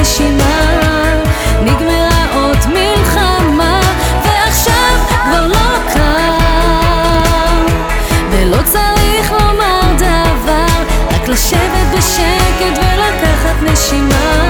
נשימה נגמרה עוד מלחמה ועכשיו כבר לא קר. ולא צריך לומר דבר רק לשבת בשקט ולקחת נשימה.